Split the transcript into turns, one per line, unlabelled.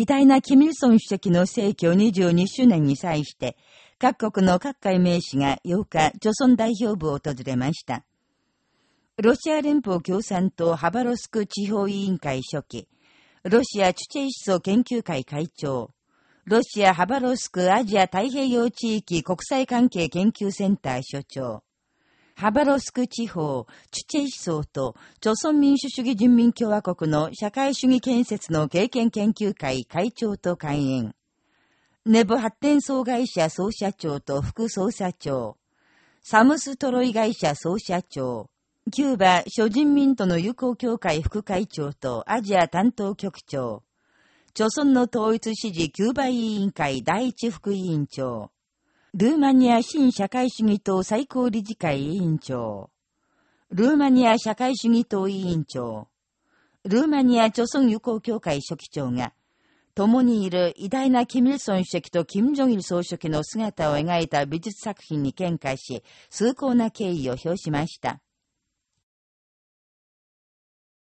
偉大なキミルソン主席の逝去22周年に際して、各国の各界名士が8日、著村代表部を訪れました。ロシア連邦共産党ハバロスク地方委員会書記、ロシアチュチェイ思想研究会会長、ロシアハバロスクアジア太平洋地域国際関係研究センター所長、ハバロスク地方、チュチェイ思想と、朝鮮民主主義人民共和国の社会主義建設の経験研究会会長と会員、ネブ発展総会社総社長と副総社長、サムストロイ会社総社長、キューバ諸人民との友好協会副会長とアジア担当局長、朝鮮の統一支持キューバ委員会第一副委員長、ルーマニア新社会主義党最高理事会委員長、ルーマニア社会主義党委員長、ルーマニア朝鮮友好協会書記長が、共にいる偉大なキム・イルソン主席とキム・ジョギル総書記の姿を描いた美術作品に喧嘩し、崇高な敬意を表しました。